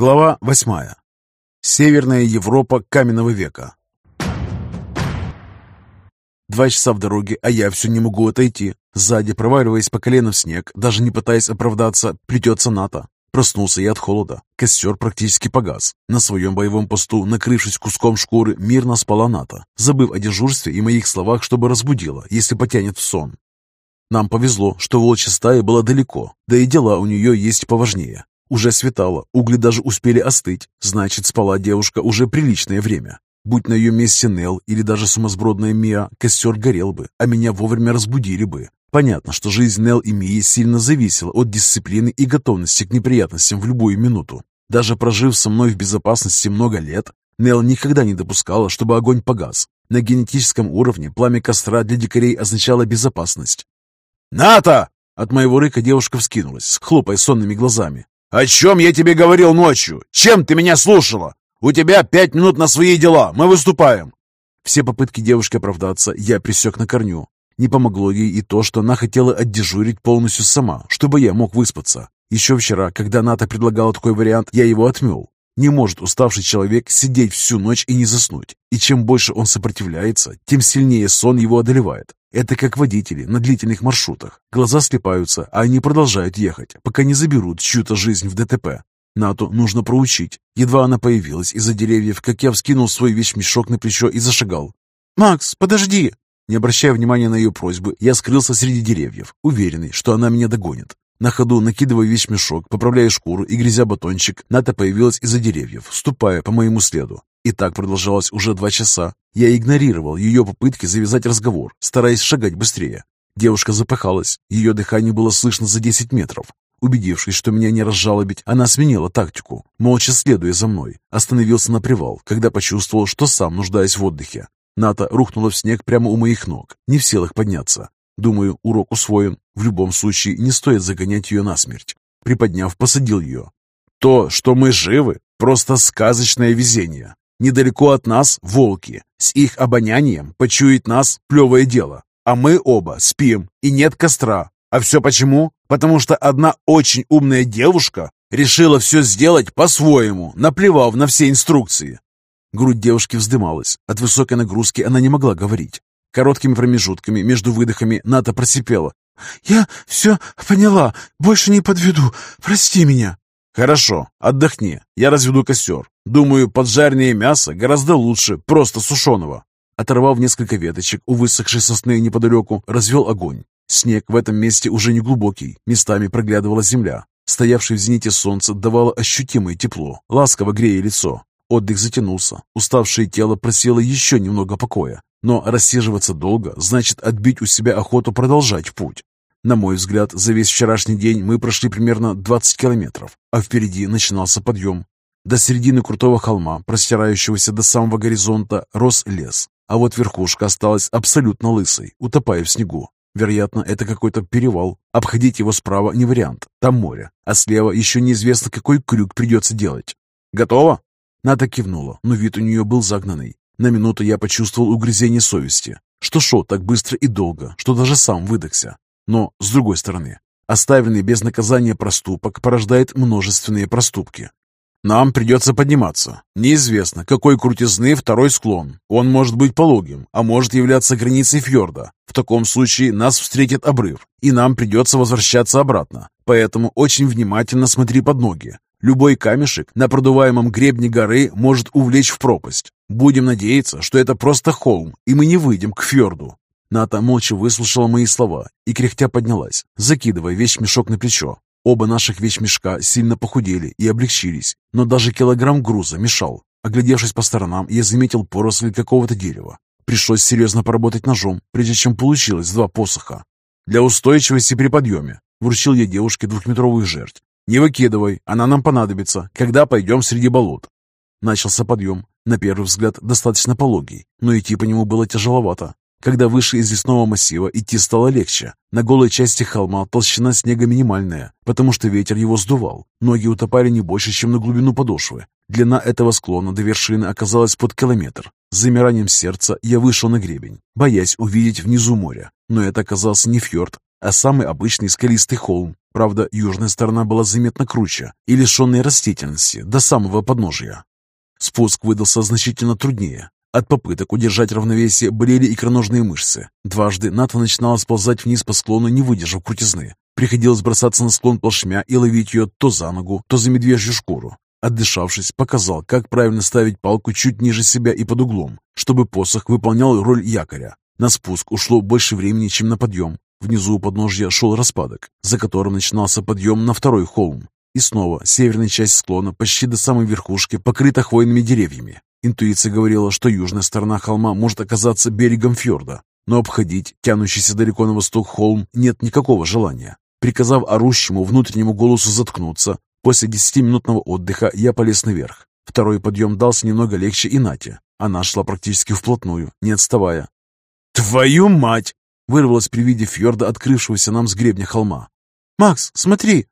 Глава 8. Северная Европа каменного века. Два часа в дороге, а я все не могу отойти. Сзади, проваливаясь по колено в снег, даже не пытаясь оправдаться, плетется НАТО. Проснулся я от холода. Костер практически погас. На своем боевом посту, накрывшись куском шкуры, мирно спала НАТО, забыв о дежурстве и моих словах, чтобы разбудила, если потянет в сон. Нам повезло, что волчья стая была далеко, да и дела у нее есть поважнее. Уже светало, угли даже успели остыть, значит, спала девушка уже приличное время. Будь на ее месте Нел или даже сумасбродная Мия, костер горел бы, а меня вовремя разбудили бы. Понятно, что жизнь Нел и Мии сильно зависела от дисциплины и готовности к неприятностям в любую минуту. Даже прожив со мной в безопасности много лет, Нел никогда не допускала, чтобы огонь погас. На генетическом уровне пламя костра для дикарей означало безопасность. «Ната!» От моего рыка девушка вскинулась, хлопая сонными глазами. «О чем я тебе говорил ночью? Чем ты меня слушала? У тебя пять минут на свои дела, мы выступаем!» Все попытки девушки оправдаться я пресек на корню. Не помогло ей и то, что она хотела отдежурить полностью сама, чтобы я мог выспаться. Еще вчера, когда Ната предлагала такой вариант, я его отмел. Не может уставший человек сидеть всю ночь и не заснуть. И чем больше он сопротивляется, тем сильнее сон его одолевает. Это как водители на длительных маршрутах. Глаза слепаются, а они продолжают ехать, пока не заберут чью-то жизнь в ДТП. Нату нужно проучить. Едва она появилась из-за деревьев, как я вскинул свой вещмешок на плечо и зашагал. «Макс, подожди!» Не обращая внимания на ее просьбы, я скрылся среди деревьев, уверенный, что она меня догонит. На ходу, накидывая вещмешок, поправляя шкуру и грязя батончик, Ната появилась из-за деревьев, ступая по моему следу. И так продолжалось уже два часа. Я игнорировал ее попытки завязать разговор, стараясь шагать быстрее. Девушка запахалась, ее дыхание было слышно за 10 метров. Убедившись, что меня не разжалобить, она сменила тактику, молча следуя за мной. Остановился на привал, когда почувствовал, что сам нуждаюсь в отдыхе. Ната рухнула в снег прямо у моих ног, не в силах подняться. Думаю, урок усвоен. В любом случае, не стоит загонять ее насмерть. Приподняв, посадил ее. То, что мы живы, просто сказочное везение. Недалеко от нас волки. С их обонянием почуять нас плевое дело. А мы оба спим, и нет костра. А все почему? Потому что одна очень умная девушка решила все сделать по-своему, наплевав на все инструкции. Грудь девушки вздымалась. От высокой нагрузки она не могла говорить. Короткими промежутками между выдохами Ната просипела. «Я все поняла. Больше не подведу. Прости меня». «Хорошо, отдохни. Я разведу костер. Думаю, поджаренное мясо гораздо лучше просто сушеного». Оторвав несколько веточек у высохшей сосны неподалеку, развел огонь. Снег в этом месте уже не глубокий, местами проглядывала земля. Стоявшее в зените солнце давало ощутимое тепло, ласково грея лицо. Отдых затянулся, уставшее тело просило еще немного покоя. Но рассиживаться долго значит отбить у себя охоту продолжать путь. На мой взгляд, за весь вчерашний день мы прошли примерно 20 километров, а впереди начинался подъем. До середины крутого холма, простирающегося до самого горизонта, рос лес, а вот верхушка осталась абсолютно лысой, утопая в снегу. Вероятно, это какой-то перевал. Обходить его справа не вариант, там море, а слева еще неизвестно, какой крюк придется делать. «Готово?» Ната кивнула, но вид у нее был загнанный. На минуту я почувствовал угрызение совести, что шел так быстро и долго, что даже сам выдохся. Но, с другой стороны, оставленный без наказания проступок порождает множественные проступки. Нам придется подниматься. Неизвестно, какой крутизны второй склон. Он может быть пологим, а может являться границей фьорда. В таком случае нас встретит обрыв, и нам придется возвращаться обратно. Поэтому очень внимательно смотри под ноги. Любой камешек на продуваемом гребне горы может увлечь в пропасть. Будем надеяться, что это просто холм, и мы не выйдем к фьорду. Ната молча выслушала мои слова и кряхтя поднялась, закидывая вещмешок на плечо. Оба наших вещмешка сильно похудели и облегчились, но даже килограмм груза мешал. Оглядевшись по сторонам, я заметил поросль какого-то дерева. Пришлось серьезно поработать ножом, прежде чем получилось два посоха. Для устойчивости при подъеме вручил я девушке двухметровую жерть «Не выкидывай, она нам понадобится, когда пойдем среди болот». Начался подъем. На первый взгляд достаточно пологий, но идти по нему было тяжеловато. Когда выше из лесного массива идти стало легче. На голой части холма толщина снега минимальная, потому что ветер его сдувал. Ноги утопали не больше, чем на глубину подошвы. Длина этого склона до вершины оказалась под километр. С замиранием сердца я вышел на гребень, боясь увидеть внизу море. Но это оказался не фьорд, а самый обычный скалистый холм. Правда, южная сторона была заметно круче и лишенной растительности до самого подножия. Спуск выдался значительно труднее. От попыток удержать равновесие болели икроножные мышцы. Дважды Ната начинала сползать вниз по склону, не выдержав крутизны. Приходилось бросаться на склон плашмя и ловить ее то за ногу, то за медвежью шкуру. Отдышавшись, показал, как правильно ставить палку чуть ниже себя и под углом, чтобы посох выполнял роль якоря. На спуск ушло больше времени, чем на подъем. Внизу у подножья шел распадок, за которым начинался подъем на второй холм. И снова северная часть склона почти до самой верхушки покрыта хвойными деревьями. Интуиция говорила, что южная сторона холма может оказаться берегом фьорда, но обходить тянущийся далеко на восток холм нет никакого желания. Приказав орущему внутреннему голосу заткнуться, после десятиминутного отдыха я полез наверх. Второй подъем дался немного легче и Нате. Она шла практически вплотную, не отставая. «Твою мать!» — вырвалось при виде фьорда, открывшегося нам с гребня холма. «Макс, смотри!»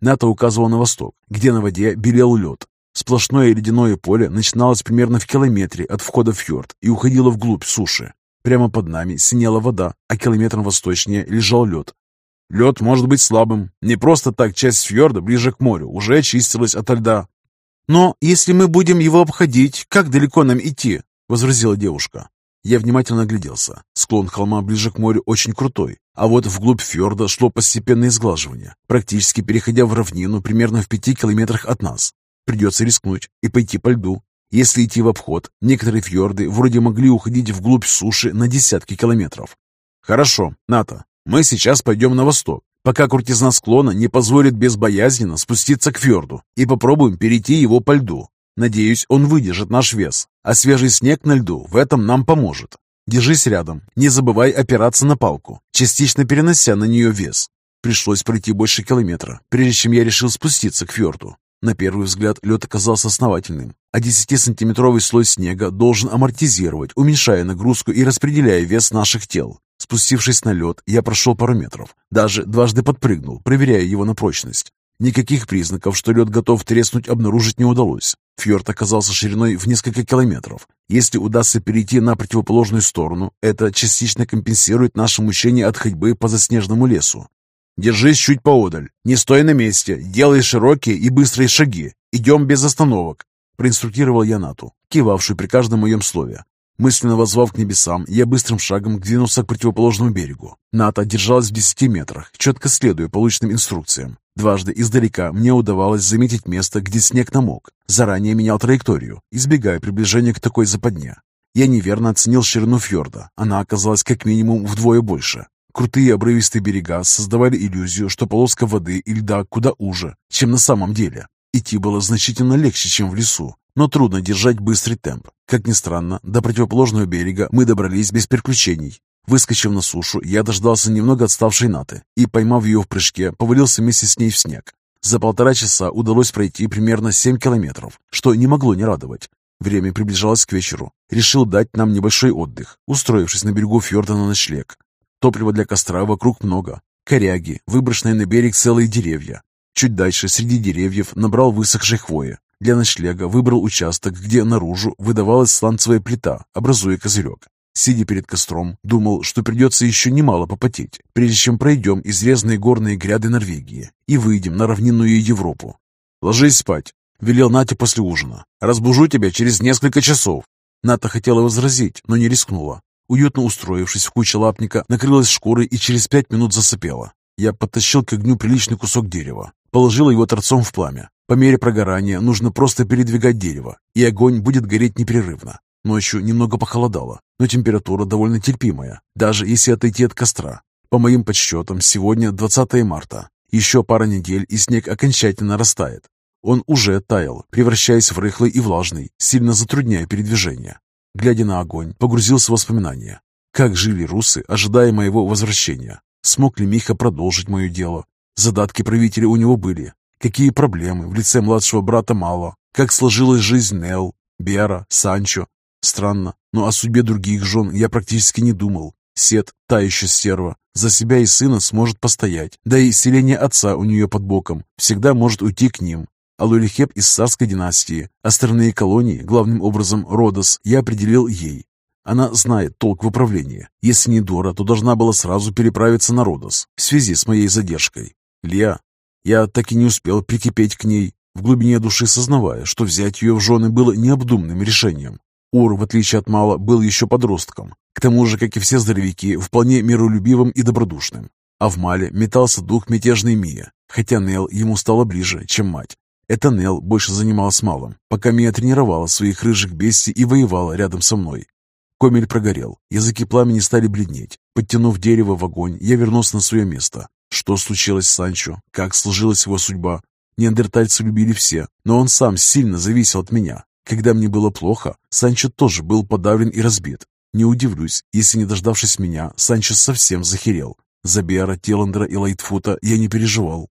Ната указывала на восток, где на воде белел лед. Сплошное ледяное поле начиналось примерно в километре от входа в фьорд и уходило вглубь суши. Прямо под нами синела вода, а километром восточнее лежал лед. Лед может быть слабым. Не просто так часть фьорда ближе к морю уже очистилась ото льда. «Но если мы будем его обходить, как далеко нам идти?» — возразила девушка. Я внимательно огляделся. Склон холма ближе к морю очень крутой, а вот вглубь фьорда шло постепенное сглаживание, практически переходя в равнину примерно в пяти километрах от нас. Придется рискнуть и пойти по льду. Если идти в обход, некоторые фьорды вроде могли уходить вглубь суши на десятки километров. Хорошо, Ната, мы сейчас пойдем на восток, пока крутизна склона не позволит безбоязненно спуститься к фьорду и попробуем перейти его по льду. Надеюсь, он выдержит наш вес, а свежий снег на льду в этом нам поможет. Держись рядом, не забывай опираться на палку, частично перенося на нее вес. Пришлось пройти больше километра, прежде чем я решил спуститься к фьорду. На первый взгляд лед оказался основательным, а 10-сантиметровый слой снега должен амортизировать, уменьшая нагрузку и распределяя вес наших тел. Спустившись на лед, я прошел пару метров, даже дважды подпрыгнул, проверяя его на прочность. Никаких признаков, что лед готов треснуть, обнаружить не удалось. Фьорд оказался шириной в несколько километров. Если удастся перейти на противоположную сторону, это частично компенсирует наше мучение от ходьбы по заснеженному лесу. Держись чуть поодаль, не стой на месте, делай широкие и быстрые шаги. Идем без остановок, проинструктировал я Нату, кивавшую при каждом моем слове. Мысленно возвав к небесам, я быстрым шагом двинулся к противоположному берегу. Ната держалась в десяти метрах, четко следуя полученным инструкциям. Дважды издалека мне удавалось заметить место, где снег намок. Заранее менял траекторию, избегая приближения к такой западне. Я неверно оценил ширину фьорда. Она оказалась как минимум вдвое больше. Крутые обрывистые берега создавали иллюзию, что полоска воды и льда куда уже, чем на самом деле. Идти было значительно легче, чем в лесу, но трудно держать быстрый темп. Как ни странно, до противоположного берега мы добрались без приключений. Выскочив на сушу, я дождался немного отставшей Наты и, поймав ее в прыжке, повалился вместе с ней в снег. За полтора часа удалось пройти примерно 7 километров, что не могло не радовать. Время приближалось к вечеру. Решил дать нам небольшой отдых, устроившись на берегу фьорда на ночлег. Топлива для костра вокруг много. Коряги, выброшенные на берег целые деревья. Чуть дальше, среди деревьев, набрал высохшей хвои. Для ночлега выбрал участок, где наружу выдавалась сланцевая плита, образуя козырек. Сидя перед костром, думал, что придется еще немало попотеть, прежде чем пройдем изрезанные горные гряды Норвегии и выйдем на равнинную Европу. «Ложись спать», — велел Натя после ужина. «Разбужу тебя через несколько часов». Ната хотела возразить, но не рискнула. Уютно устроившись в куче лапника, накрылась шкурой и через пять минут засыпела. Я подтащил к огню приличный кусок дерева, положил его торцом в пламя. По мере прогорания нужно просто передвигать дерево, и огонь будет гореть непрерывно. Ночью немного похолодало, но температура довольно терпимая, даже если отойти от костра. По моим подсчетам, сегодня 20 марта. Еще пара недель, и снег окончательно растает. Он уже таял, превращаясь в рыхлый и влажный, сильно затрудняя передвижение. Глядя на огонь, погрузился в воспоминания. Как жили русы, ожидая моего возвращения? Смог ли Миха продолжить мое дело? Задатки правителя у него были, Какие проблемы в лице младшего брата мало. Как сложилась жизнь Нел, Бера, Санчо. Странно, но о судьбе других жен я практически не думал. Сет, та еще стерва, за себя и сына сможет постоять. Да и селение отца у нее под боком всегда может уйти к ним. А Лулихеп из царской династии. Остальные колонии, главным образом Родос, я определил ей. Она знает толк в управлении. Если не Дора, то должна была сразу переправиться на Родос в связи с моей задержкой. Леа, я так и не успел прикипеть к ней, в глубине души сознавая, что взять ее в жены было необдуманным решением. Ур, в отличие от Мала, был еще подростком. К тому же, как и все здоровяки, вполне миролюбивым и добродушным. А в Мале метался дух мятежной Мия, хотя Нел ему стала ближе, чем мать. Это Нел больше занималась Малом, пока Мия тренировала своих рыжих бестий и воевала рядом со мной. Комель прогорел, языки пламени стали бледнеть. Подтянув дерево в огонь, я вернулся на свое место. Что случилось с Санчо? Как сложилась его судьба? Неандертальцы любили все, но он сам сильно зависел от меня. Когда мне было плохо, Санчо тоже был подавлен и разбит. Не удивлюсь, если, не дождавшись меня, Санчо совсем захерел. За Бера, Теландера и Лайтфута я не переживал.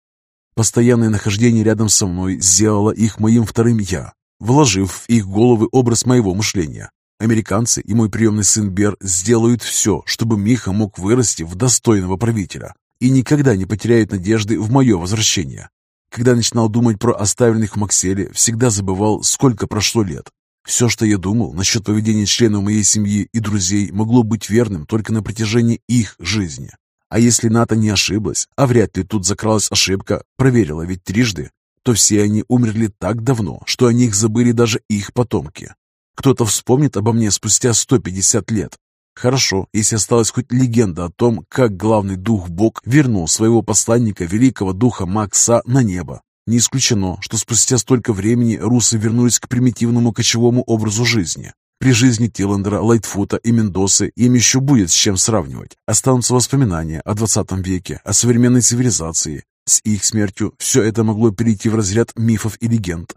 Постоянное нахождение рядом со мной сделало их моим вторым «я», вложив в их головы образ моего мышления. Американцы и мой приемный сын Бер сделают все, чтобы Миха мог вырасти в достойного правителя и никогда не потеряют надежды в мое возвращение. Когда начинал думать про оставленных в Макселе, всегда забывал, сколько прошло лет. Все, что я думал насчет поведения членов моей семьи и друзей, могло быть верным только на протяжении их жизни. А если Ната не ошиблась, а вряд ли тут закралась ошибка, проверила ведь трижды, то все они умерли так давно, что о них забыли даже их потомки. Кто-то вспомнит обо мне спустя 150 лет. Хорошо, если осталась хоть легенда о том, как главный дух Бог вернул своего посланника, великого духа Макса, на небо. Не исключено, что спустя столько времени русы вернулись к примитивному кочевому образу жизни. При жизни Тиллендера, Лайтфута и Мендосы им еще будет с чем сравнивать. Останутся воспоминания о 20 веке, о современной цивилизации. С их смертью все это могло перейти в разряд мифов и легенд.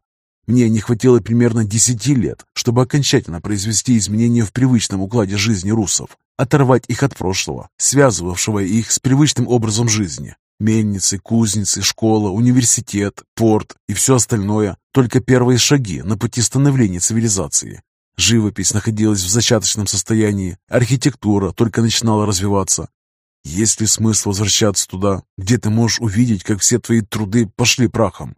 Мне не хватило примерно 10 лет, чтобы окончательно произвести изменения в привычном укладе жизни русов, оторвать их от прошлого, связывавшего их с привычным образом жизни. Мельницы, кузницы, школа, университет, порт и все остальное – только первые шаги на пути становления цивилизации. Живопись находилась в зачаточном состоянии, архитектура только начинала развиваться. Есть ли смысл возвращаться туда, где ты можешь увидеть, как все твои труды пошли прахом?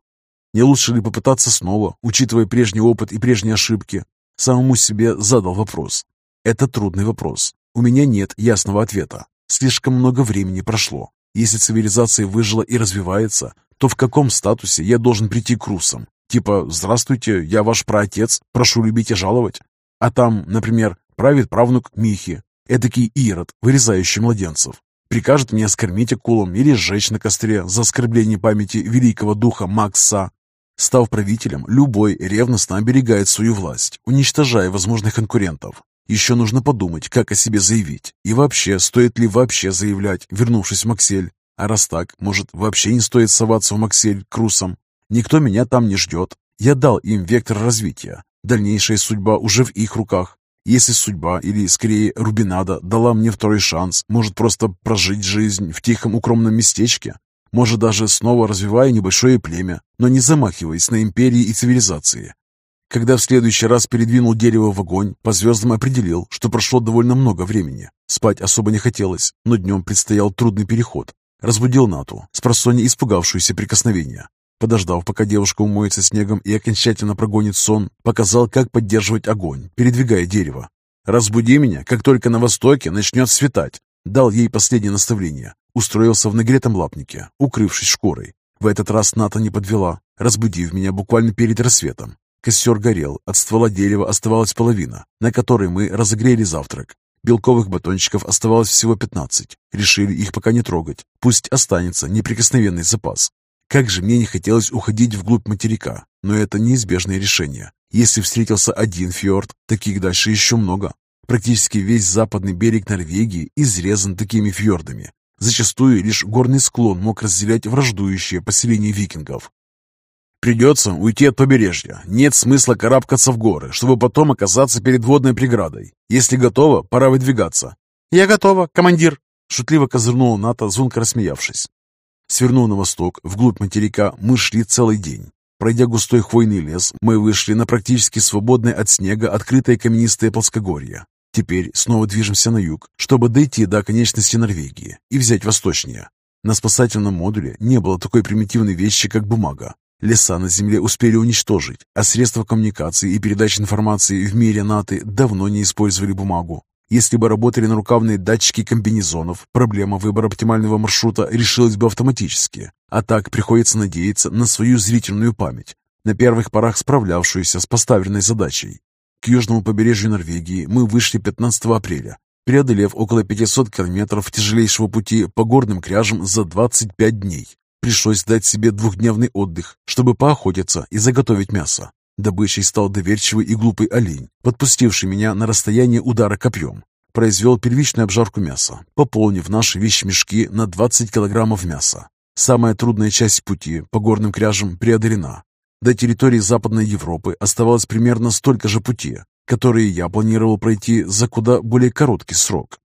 Не лучше ли попытаться снова, учитывая прежний опыт и прежние ошибки? Самому себе задал вопрос. Это трудный вопрос. У меня нет ясного ответа. Слишком много времени прошло. Если цивилизация выжила и развивается, то в каком статусе я должен прийти к русам? Типа «Здравствуйте, я ваш праотец, прошу любить и жаловать». А там, например, правит правнук Михи, эдакий ирод, вырезающий младенцев. Прикажет меня скормить акулам или сжечь на костре за оскорбление памяти великого духа Макса. Став правителем, любой ревностно оберегает свою власть, уничтожая возможных конкурентов. Еще нужно подумать, как о себе заявить. И вообще, стоит ли вообще заявлять, вернувшись в Максель? А раз так, может, вообще не стоит соваться в Максель к русам? Никто меня там не ждет. Я дал им вектор развития. Дальнейшая судьба уже в их руках. Если судьба, или скорее Рубинада, дала мне второй шанс, может просто прожить жизнь в тихом укромном местечке, может, даже снова развивая небольшое племя, но не замахиваясь на империи и цивилизации. Когда в следующий раз передвинул дерево в огонь, по звездам определил, что прошло довольно много времени. Спать особо не хотелось, но днем предстоял трудный переход. Разбудил Нату, спросонья испугавшуюся прикосновения. Подождав, пока девушка умоется снегом и окончательно прогонит сон, показал, как поддерживать огонь, передвигая дерево. «Разбуди меня, как только на востоке начнет светать», дал ей последнее наставление. Устроился в нагретом лапнике, укрывшись шкурой. В этот раз Ната не подвела, разбудив меня буквально перед рассветом. Костер горел, от ствола дерева оставалась половина, на которой мы разогрели завтрак. Белковых батончиков оставалось всего 15. Решили их пока не трогать. Пусть останется неприкосновенный запас. Как же мне не хотелось уходить вглубь материка, но это неизбежное решение. Если встретился один фьорд, таких дальше еще много. Практически весь западный берег Норвегии изрезан такими фьордами, Зачастую лишь горный склон мог разделять враждующее поселение викингов. Придется уйти от побережья. Нет смысла карабкаться в горы, чтобы потом оказаться перед водной преградой. Если готова, пора выдвигаться. «Я готова, командир!» Шутливо козырнула Ната, звонко рассмеявшись. Свернув на восток, вглубь материка, мы шли целый день. Пройдя густой хвойный лес, мы вышли на практически свободное от снега открытое каменистое плоскогорье. Теперь снова движемся на юг, чтобы дойти до оконечности Норвегии и взять восточнее. На спасательном модуле не было такой примитивной вещи, как бумага. Леса на Земле успели уничтожить, а средства коммуникации и передачи информации в мире НАТО давно не использовали бумагу. Если бы работали нарукавные датчики комбинезонов, проблема выбора оптимального маршрута решилась бы автоматически. А так приходится надеяться на свою зрительную память, на первых порах справлявшуюся с поставленной задачей. К южному побережью Норвегии мы вышли 15 апреля, преодолев около 500 километров тяжелейшего пути по горным кряжам за 25 дней. Пришлось дать себе двухдневный отдых, чтобы поохотиться и заготовить мясо. Добычей стал доверчивый и глупый олень, подпустивший меня на расстояние удара копьем. Произвел первичную обжарку мяса, пополнив наши вещмешки на 20 килограммов мяса. Самая трудная часть пути по горным кряжам преодолена. До территории Западной Европы оставалось примерно столько же пути, которые я планировал пройти за куда более короткий срок.